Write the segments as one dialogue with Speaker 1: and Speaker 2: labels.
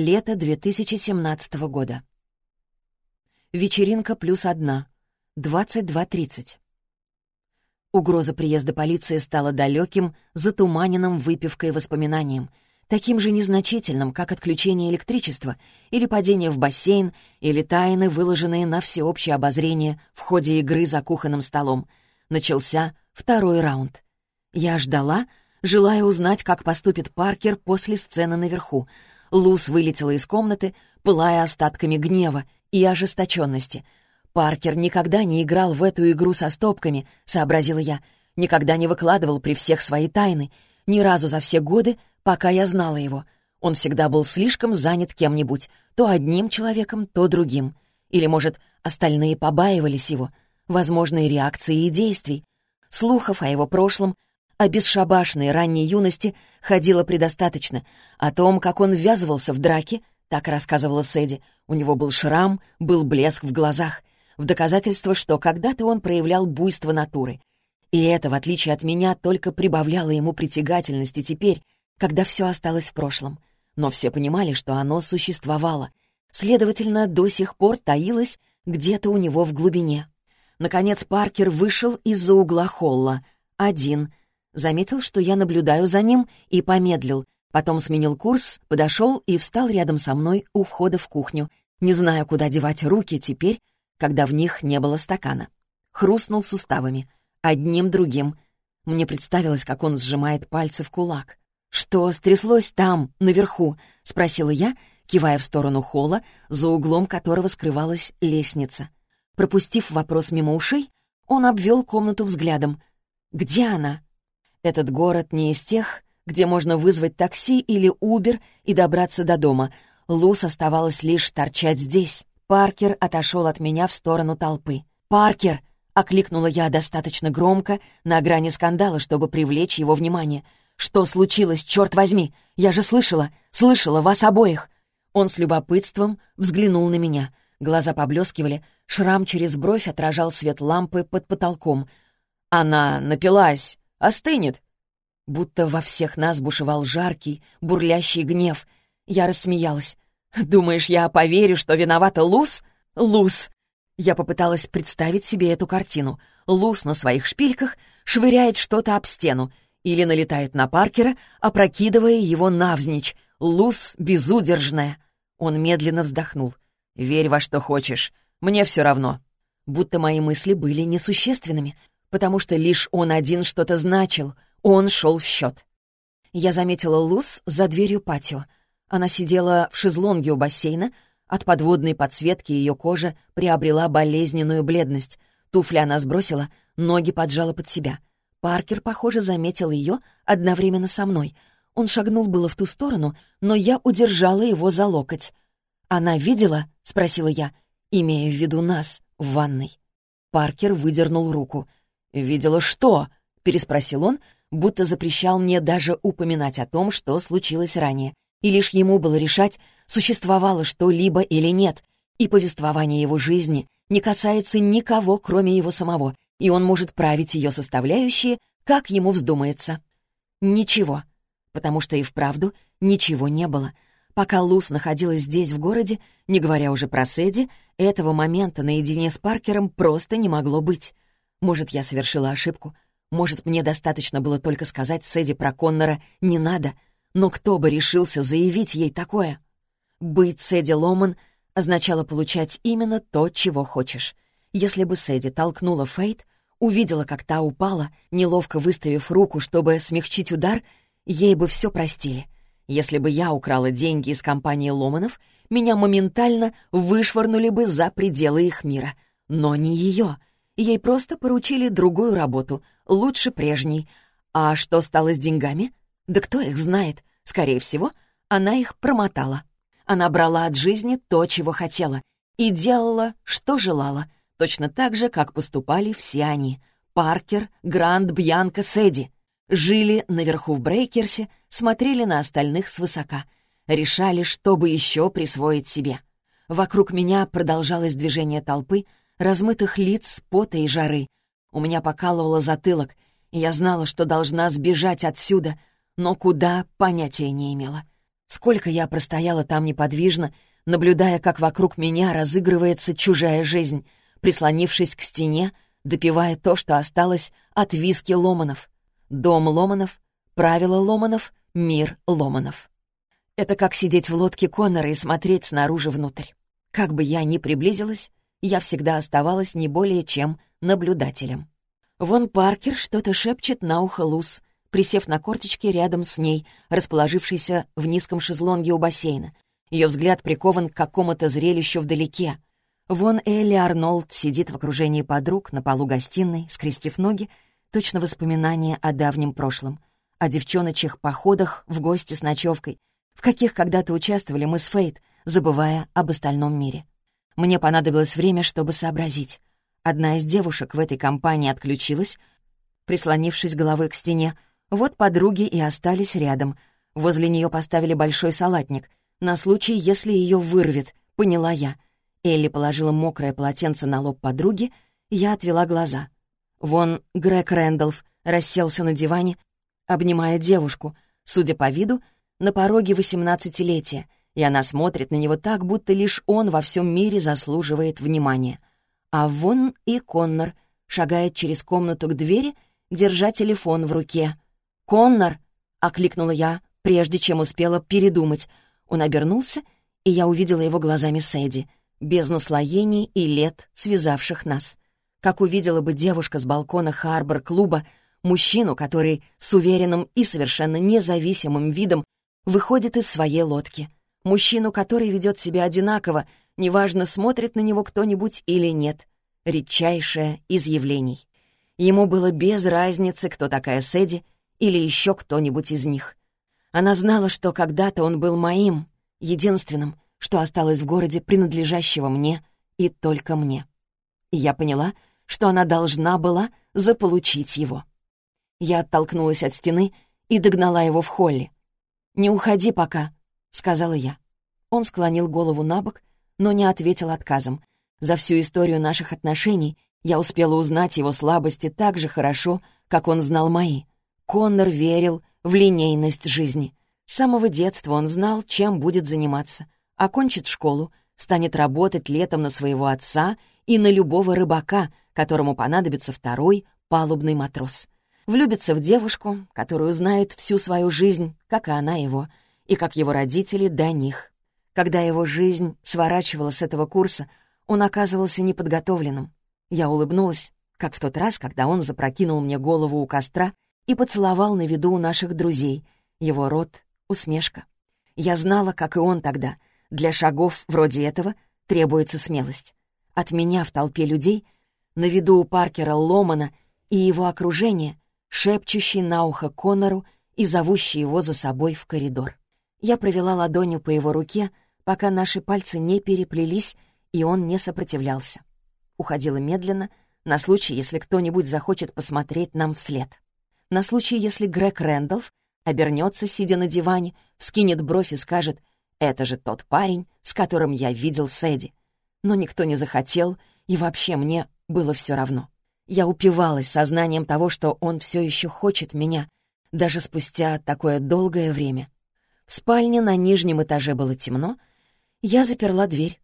Speaker 1: Лето 2017 года. Вечеринка плюс одна. 22.30. Угроза приезда полиции стала далеким, затуманенным выпивкой воспоминанием, таким же незначительным, как отключение электричества или падение в бассейн, или тайны, выложенные на всеобщее обозрение в ходе игры за кухонным столом. Начался второй раунд. Я ждала, желая узнать, как поступит Паркер после сцены наверху. Луз вылетела из комнаты, пылая остатками гнева и ожесточенности — Паркер никогда не играл в эту игру со стопками, сообразила я, никогда не выкладывал при всех свои тайны, ни разу за все годы, пока я знала его. Он всегда был слишком занят кем-нибудь, то одним человеком, то другим. Или, может, остальные побаивались его, возможные реакции и действий. Слухов о его прошлом, о бесшабашной ранней юности ходило предостаточно, о том, как он ввязывался в драки, так рассказывала Сэдди. У него был шрам, был блеск в глазах в доказательство, что когда-то он проявлял буйство натуры. И это, в отличие от меня, только прибавляло ему притягательности теперь, когда все осталось в прошлом. Но все понимали, что оно существовало. Следовательно, до сих пор таилось где-то у него в глубине. Наконец Паркер вышел из-за угла холла. Один. Заметил, что я наблюдаю за ним, и помедлил. Потом сменил курс, подошел и встал рядом со мной у входа в кухню. Не зная, куда девать руки теперь, когда в них не было стакана. Хрустнул суставами. Одним другим. Мне представилось, как он сжимает пальцы в кулак. «Что стряслось там, наверху?» — спросила я, кивая в сторону холла, за углом которого скрывалась лестница. Пропустив вопрос мимо ушей, он обвел комнату взглядом. «Где она?» «Этот город не из тех, где можно вызвать такси или Убер и добраться до дома. Лус оставалось лишь торчать здесь. Паркер отошел от меня в сторону толпы. «Паркер!» — окликнула я достаточно громко, на грани скандала, чтобы привлечь его внимание. «Что случилось, черт возьми? Я же слышала, слышала вас обоих!» Он с любопытством взглянул на меня. Глаза поблескивали, шрам через бровь отражал свет лампы под потолком. «Она напилась, остынет!» Будто во всех нас бушевал жаркий, бурлящий гнев. Я рассмеялась. «Думаешь, я поверю, что виновата Луз? Луз!» Я попыталась представить себе эту картину. Луз на своих шпильках швыряет что-то об стену или налетает на Паркера, опрокидывая его навзничь. Луз безудержная. Он медленно вздохнул. «Верь во что хочешь. Мне все равно». Будто мои мысли были несущественными, потому что лишь он один что-то значил. Он шел в счет. Я заметила Луз за дверью патио. Она сидела в шезлонге у бассейна, от подводной подсветки ее кожа приобрела болезненную бледность. Туфли она сбросила, ноги поджала под себя. Паркер, похоже, заметил ее одновременно со мной. Он шагнул было в ту сторону, но я удержала его за локоть. «Она видела?» — спросила я, имея в виду нас в ванной. Паркер выдернул руку. «Видела что?» — переспросил он, будто запрещал мне даже упоминать о том, что случилось ранее и лишь ему было решать, существовало что-либо или нет, и повествование его жизни не касается никого, кроме его самого, и он может править ее составляющие, как ему вздумается. Ничего, потому что и вправду ничего не было. Пока Лус находилась здесь, в городе, не говоря уже про Сэдди, этого момента наедине с Паркером просто не могло быть. Может, я совершила ошибку, может, мне достаточно было только сказать Сэдди про Коннора «не надо», но кто бы решился заявить ей такое? Быть Сэдди Ломан означало получать именно то, чего хочешь. Если бы Сэдди толкнула Фейт, увидела, как та упала, неловко выставив руку, чтобы смягчить удар, ей бы все простили. Если бы я украла деньги из компании Ломанов, меня моментально вышвырнули бы за пределы их мира. Но не ее. Ей просто поручили другую работу, лучше прежней. А что стало с деньгами? Да кто их знает? Скорее всего, она их промотала. Она брала от жизни то, чего хотела, и делала, что желала, точно так же, как поступали все они. Паркер, Грант, Бьянка, Сэдди. Жили наверху в Брейкерсе, смотрели на остальных свысока. Решали, что бы еще присвоить себе. Вокруг меня продолжалось движение толпы, размытых лиц, пота и жары. У меня покалывало затылок, и я знала, что должна сбежать отсюда, но куда — понятия не имела. Сколько я простояла там неподвижно, наблюдая, как вокруг меня разыгрывается чужая жизнь, прислонившись к стене, допивая то, что осталось от виски Ломанов. Дом Ломанов, правила Ломанов, мир Ломанов. Это как сидеть в лодке Коннора и смотреть снаружи внутрь. Как бы я ни приблизилась, я всегда оставалась не более чем наблюдателем. Вон Паркер что-то шепчет на ухо Луз, присев на корточки рядом с ней, расположившейся в низком шезлонге у бассейна. Ее взгляд прикован к какому-то зрелищу вдалеке. Вон Элли Арнольд сидит в окружении подруг на полу гостиной, скрестив ноги, точно воспоминания о давнем прошлом, о девчоночьих походах в гости с ночевкой, в каких когда-то участвовали мы с Фейт, забывая об остальном мире. Мне понадобилось время, чтобы сообразить. Одна из девушек в этой компании отключилась, прислонившись головой к стене. Вот подруги и остались рядом. Возле нее поставили большой салатник, на случай, если ее вырвет, поняла я. Элли положила мокрое полотенце на лоб подруги, я отвела глаза. Вон Грег Рэндалф расселся на диване, обнимая девушку, судя по виду, на пороге восемнадцатилетия, и она смотрит на него так, будто лишь он во всем мире заслуживает внимания. А вон и Коннор шагает через комнату к двери, держа телефон в руке. «Коннор!» — окликнула я, прежде чем успела передумать. Он обернулся, и я увидела его глазами Сэдди, без наслоений и лет, связавших нас. Как увидела бы девушка с балкона Харбор-клуба, мужчину, который с уверенным и совершенно независимым видом выходит из своей лодки. Мужчину, который ведет себя одинаково, неважно, смотрит на него кто-нибудь или нет. Редчайшее из явлений. Ему было без разницы, кто такая Сэдди или еще кто-нибудь из них. Она знала, что когда-то он был моим, единственным, что осталось в городе, принадлежащего мне и только мне. И я поняла, что она должна была заполучить его. Я оттолкнулась от стены и догнала его в холле. «Не уходи пока», — сказала я. Он склонил голову на бок, но не ответил отказом. За всю историю наших отношений я успела узнать его слабости так же хорошо, как он знал мои. Коннор верил в линейность жизни. С самого детства он знал, чем будет заниматься. Окончит школу, станет работать летом на своего отца и на любого рыбака, которому понадобится второй палубный матрос. Влюбится в девушку, которую знает всю свою жизнь, как и она его, и как его родители до них. Когда его жизнь сворачивала с этого курса, он оказывался неподготовленным. Я улыбнулась, как в тот раз, когда он запрокинул мне голову у костра и поцеловал на виду у наших друзей. Его рот — усмешка. Я знала, как и он тогда. Для шагов вроде этого требуется смелость. От меня в толпе людей, на виду у Паркера Ломана и его окружения, шепчущий на ухо Коннору и зовущий его за собой в коридор. Я провела ладонью по его руке, пока наши пальцы не переплелись, и он не сопротивлялся. Уходила медленно, на случай, если кто-нибудь захочет посмотреть нам вслед. На случай, если Грег Рэндалф обернется, сидя на диване, вскинет бровь и скажет «Это же тот парень, с которым я видел Сэдди». Но никто не захотел, и вообще мне было все равно. Я упивалась сознанием того, что он все еще хочет меня, даже спустя такое долгое время. В спальне на нижнем этаже было темно. Я заперла дверь.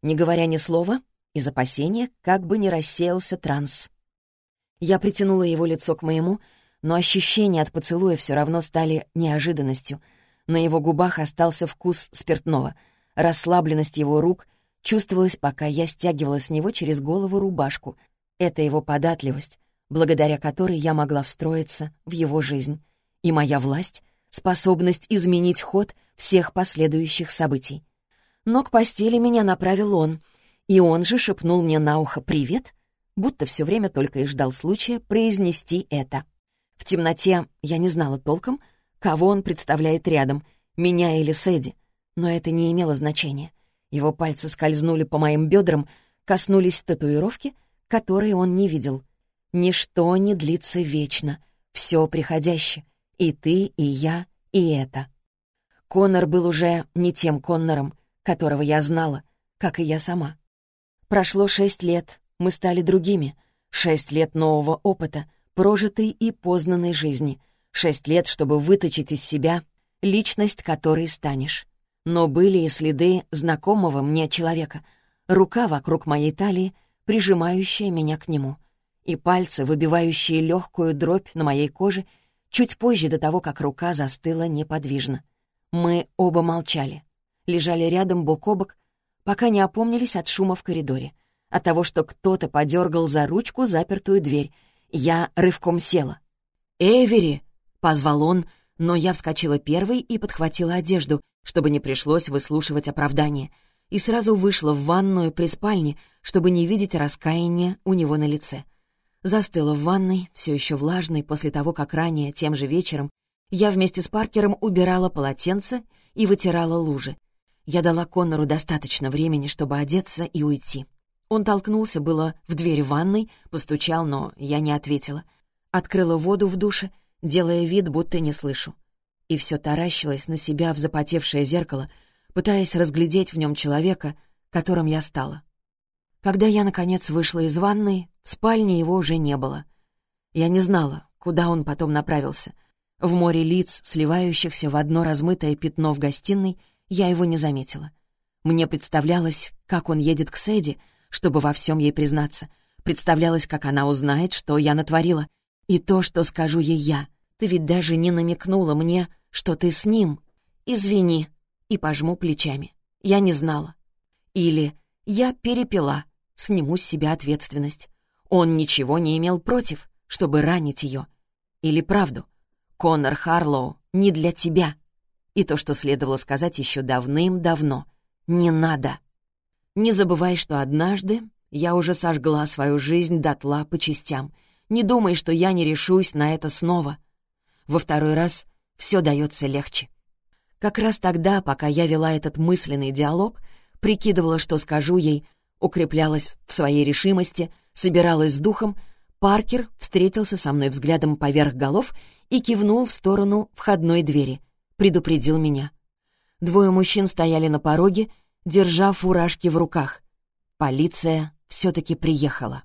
Speaker 1: Не говоря ни слова, из опасения, как бы не рассеялся транс. Я притянула его лицо к моему, но ощущения от поцелуя все равно стали неожиданностью. На его губах остался вкус спиртного. Расслабленность его рук чувствовалась, пока я стягивала с него через голову рубашку. Это его податливость, благодаря которой я могла встроиться в его жизнь. И моя власть способность изменить ход всех последующих событий. Но к постели меня направил он, и он же шепнул мне на ухо «Привет», будто все время только и ждал случая произнести это. В темноте я не знала толком, кого он представляет рядом, меня или Сэдди, но это не имело значения. Его пальцы скользнули по моим бедрам, коснулись татуировки, которые он не видел. Ничто не длится вечно, все приходящее. И ты, и я, и это. Коннор был уже не тем Коннором, которого я знала, как и я сама. Прошло шесть лет, мы стали другими. Шесть лет нового опыта, прожитой и познанной жизни. Шесть лет, чтобы выточить из себя личность которой станешь. Но были и следы знакомого мне человека. Рука вокруг моей талии, прижимающая меня к нему. И пальцы, выбивающие легкую дробь на моей коже, чуть позже до того, как рука застыла неподвижно. Мы оба молчали. Лежали рядом бок о бок, пока не опомнились от шума в коридоре. От того, что кто-то подергал за ручку запертую дверь. Я рывком села. «Эвери!» — позвал он, но я вскочила первой и подхватила одежду, чтобы не пришлось выслушивать оправдание, и сразу вышла в ванную при спальне, чтобы не видеть раскаяния у него на лице. Застыла в ванной, все еще влажной, после того, как ранее, тем же вечером, я вместе с Паркером убирала полотенце и вытирала лужи. Я дала Коннору достаточно времени, чтобы одеться и уйти. Он толкнулся было в дверь ванной, постучал, но я не ответила. Открыла воду в душе — делая вид, будто не слышу. И все таращилась на себя в запотевшее зеркало, пытаясь разглядеть в нем человека, которым я стала. Когда я, наконец, вышла из ванной, в спальне его уже не было. Я не знала, куда он потом направился. В море лиц, сливающихся в одно размытое пятно в гостиной, я его не заметила. Мне представлялось, как он едет к Сэдди, чтобы во всем ей признаться. Представлялось, как она узнает, что я натворила, и то, что скажу ей я. Ты ведь даже не намекнула мне, что ты с ним. Извини. И пожму плечами. Я не знала. Или я перепила. Сниму с себя ответственность. Он ничего не имел против, чтобы ранить ее. Или правду. Конор Харлоу не для тебя. И то, что следовало сказать еще давным-давно. Не надо. Не забывай, что однажды я уже сожгла свою жизнь дотла по частям — не думай, что я не решусь на это снова. Во второй раз все дается легче. Как раз тогда, пока я вела этот мысленный диалог, прикидывала, что скажу ей, укреплялась в своей решимости, собиралась с духом, Паркер встретился со мной взглядом поверх голов и кивнул в сторону входной двери, предупредил меня. Двое мужчин стояли на пороге, держа фуражки в руках. Полиция все-таки приехала.